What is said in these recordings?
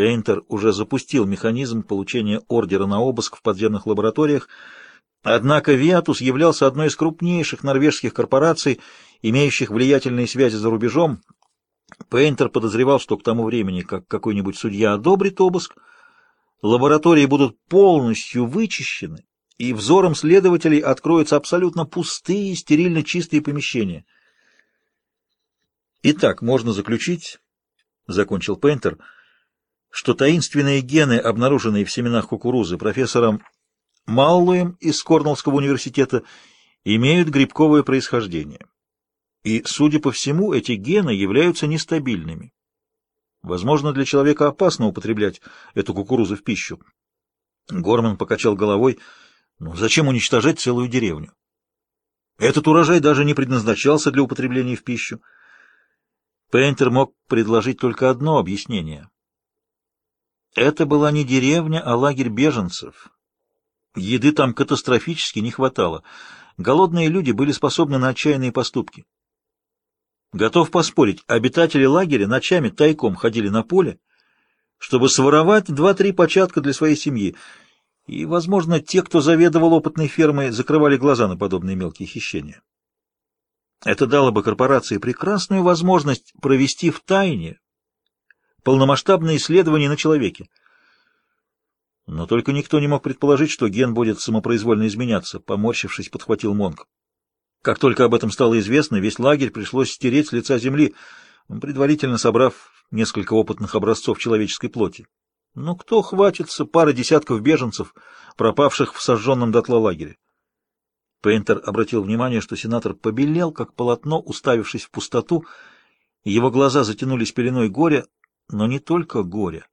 Пейнтер уже запустил механизм получения ордера на обыск в подземных лабораториях, однако Виатус являлся одной из крупнейших норвежских корпораций, имеющих влиятельные связи за рубежом. Пейнтер подозревал, что к тому времени, как какой-нибудь судья одобрит обыск, лаборатории будут полностью вычищены, и взором следователей откроются абсолютно пустые, стерильно чистые помещения. Итак, можно заключить, — закончил Пейнтер, — что таинственные гены, обнаруженные в семенах кукурузы профессором Маллуем из Корнеллского университета, имеют грибковое происхождение. И, судя по всему, эти гены являются нестабильными. Возможно, для человека опасно употреблять эту кукурузу в пищу. Горман покачал головой. Ну, зачем уничтожать целую деревню? Этот урожай даже не предназначался для употребления в пищу. Пейнтер мог предложить только одно объяснение. Это была не деревня, а лагерь беженцев. Еды там катастрофически не хватало. Голодные люди были способны на отчаянные поступки. Готов поспорить, обитатели лагеря ночами тайком ходили на поле, чтобы своровать два-три початка для своей семьи. И, возможно, те, кто заведовал опытной фермой, закрывали глаза на подобные мелкие хищения. Это дало бы корпорации прекрасную возможность провести в тайне полномасштабное исследование на человеке. Но только никто не мог предположить, что ген будет самопроизвольно изменяться, поморщившись, подхватил Монг. Как только об этом стало известно, весь лагерь пришлось стереть с лица земли, предварительно собрав несколько опытных образцов человеческой плоти. Но кто хватится пары десятков беженцев, пропавших в сожженном дотла лагере? Пейнтер обратил внимание, что сенатор побелел, как полотно, уставившись в пустоту, его глаза затянулись пеленой горя, но не только горе.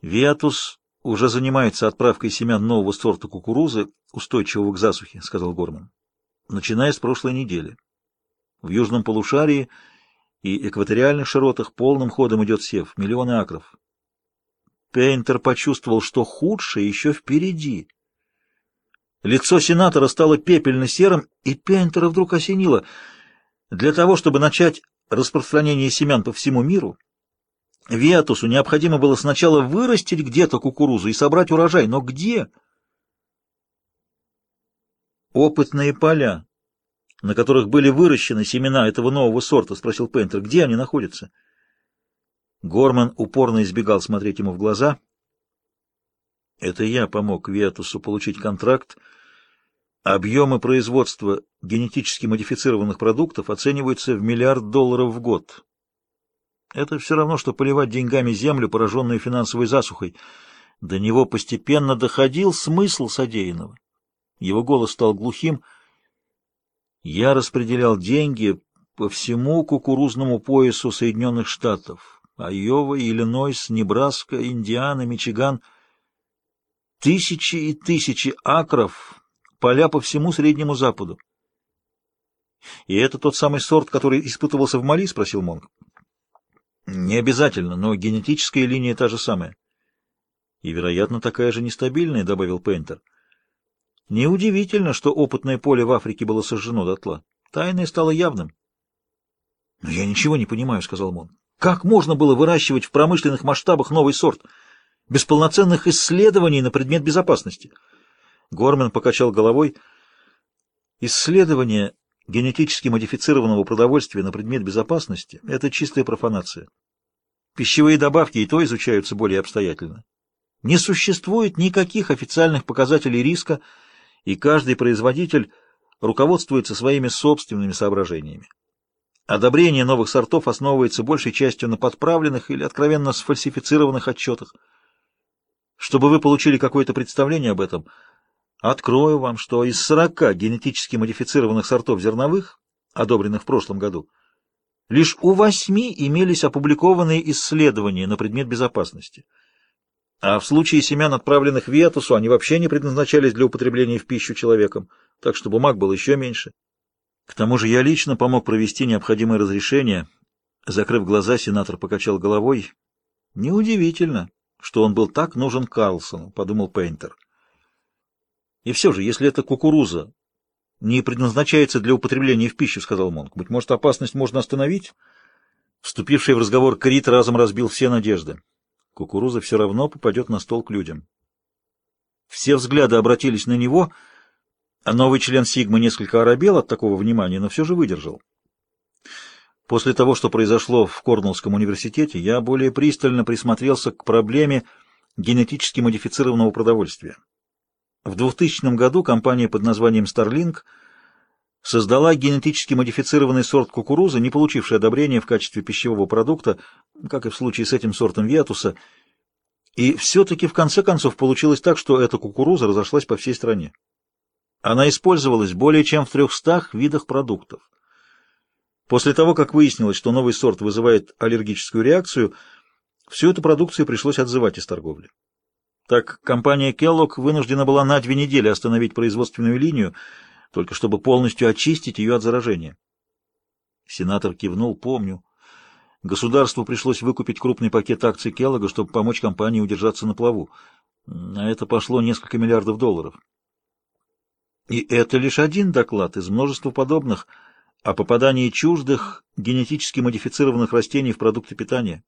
Виатус уже занимается отправкой семян нового сорта кукурузы, устойчивого к засухе, сказал Горман, начиная с прошлой недели. В южном полушарии и экваториальных широтах полным ходом идет сев, миллионы акров. Пейнтер почувствовал, что худшее еще впереди. Лицо сенатора стало пепельно-серым, и Пейнтера вдруг осенило. Для того, чтобы начать распространение семян по всему миру, Виатусу необходимо было сначала вырастить где-то кукурузу и собрать урожай, но где? Опытные поля, на которых были выращены семена этого нового сорта, спросил Пейнтер, где они находятся? Горман упорно избегал смотреть ему в глаза. Это я помог Виатусу получить контракт, Объемы производства генетически модифицированных продуктов оцениваются в миллиард долларов в год. Это все равно, что поливать деньгами землю, пораженную финансовой засухой. До него постепенно доходил смысл содеянного. Его голос стал глухим. Я распределял деньги по всему кукурузному поясу Соединенных Штатов. Айова, Иллинойс, Небраска, Индиана, Мичиган. Тысячи и тысячи акров поля по всему Среднему Западу. — И это тот самый сорт, который испытывался в Мали? — спросил Монг. — Не обязательно, но генетическая линия та же самая. — И, вероятно, такая же нестабильная, — добавил Пейнтер. — Неудивительно, что опытное поле в Африке было сожжено дотла. Тайное стало явным. — Но я ничего не понимаю, — сказал Монг. — Как можно было выращивать в промышленных масштабах новый сорт? Без полноценных исследований на предмет безопасности. — Гормен покачал головой. Исследование генетически модифицированного продовольствия на предмет безопасности – это чистая профанация. Пищевые добавки и то изучаются более обстоятельно. Не существует никаких официальных показателей риска, и каждый производитель руководствуется своими собственными соображениями. Одобрение новых сортов основывается большей частью на подправленных или откровенно сфальсифицированных отчетах. Чтобы вы получили какое-то представление об этом – Открою вам, что из 40 генетически модифицированных сортов зерновых, одобренных в прошлом году, лишь у восьми имелись опубликованные исследования на предмет безопасности. А в случае семян, отправленных в Виатусу, они вообще не предназначались для употребления в пищу человеком, так что бумаг было еще меньше. К тому же я лично помог провести необходимое разрешение. Закрыв глаза, сенатор покачал головой. Неудивительно, что он был так нужен Карлсону, подумал Пейнтер. И все же, если эта кукуруза не предназначается для употребления в пищу, сказал Монк, быть может, опасность можно остановить? Вступивший в разговор Крит разом разбил все надежды. Кукуруза все равно попадет на стол к людям. Все взгляды обратились на него, а новый член Сигмы несколько оробел от такого внимания, но все же выдержал. После того, что произошло в Корнеллском университете, я более пристально присмотрелся к проблеме генетически модифицированного продовольствия. В 2000 году компания под названием Starlink создала генетически модифицированный сорт кукурузы, не получивший одобрения в качестве пищевого продукта, как и в случае с этим сортом виатуса, и все-таки в конце концов получилось так, что эта кукуруза разошлась по всей стране. Она использовалась более чем в 300 видах продуктов. После того, как выяснилось, что новый сорт вызывает аллергическую реакцию, всю эту продукцию пришлось отзывать из торговли. Так компания Kellogg вынуждена была на две недели остановить производственную линию, только чтобы полностью очистить ее от заражения. Сенатор кивнул, помню. Государству пришлось выкупить крупный пакет акций Келлога, чтобы помочь компании удержаться на плаву. На это пошло несколько миллиардов долларов. И это лишь один доклад из множества подобных – о попадании чуждых генетически модифицированных растений в продукты питания.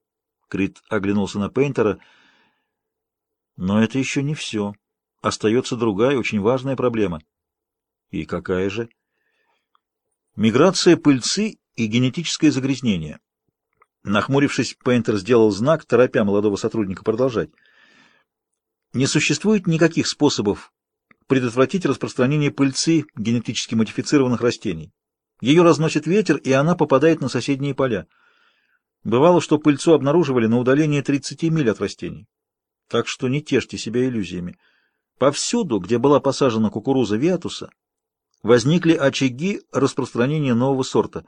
Крит оглянулся на Пейнтера. Но это еще не все. Остается другая, очень важная проблема. И какая же? Миграция пыльцы и генетическое загрязнение. Нахмурившись, Пейнтер сделал знак, торопя молодого сотрудника продолжать. Не существует никаких способов предотвратить распространение пыльцы генетически модифицированных растений. Ее разносит ветер, и она попадает на соседние поля. Бывало, что пыльцу обнаруживали на удалении 30 миль от растений. Так что не тешьте себя иллюзиями. Повсюду, где была посажена кукуруза виатуса, возникли очаги распространения нового сорта.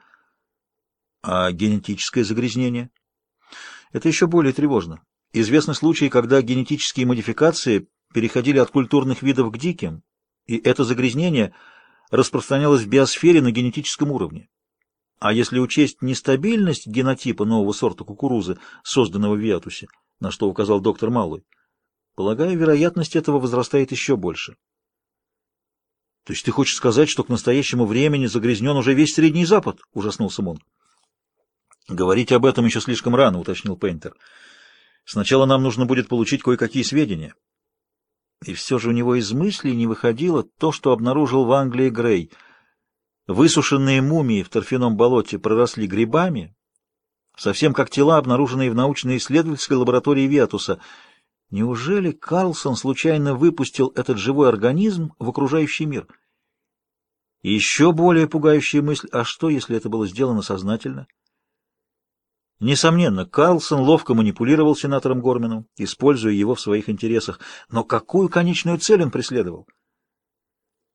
А генетическое загрязнение? Это еще более тревожно. Известны случаи, когда генетические модификации переходили от культурных видов к диким, и это загрязнение – распространялась в биосфере на генетическом уровне. А если учесть нестабильность генотипа нового сорта кукурузы, созданного в Виатусе, на что указал доктор Малый, полагаю, вероятность этого возрастает еще больше. То есть ты хочешь сказать, что к настоящему времени загрязнен уже весь Средний Запад? — ужаснулся Монг. Говорить об этом еще слишком рано, — уточнил Пейнтер. Сначала нам нужно будет получить кое-какие сведения. И все же у него из мыслей не выходило то, что обнаружил в Англии Грей. Высушенные мумии в торфяном болоте проросли грибами, совсем как тела, обнаруженные в научно-исследовательской лаборатории Ветуса. Неужели Карлсон случайно выпустил этот живой организм в окружающий мир? И еще более пугающая мысль, а что, если это было сделано сознательно? Несомненно, Карлсон ловко манипулировал сенатором Гормином, используя его в своих интересах. Но какую конечную цель он преследовал?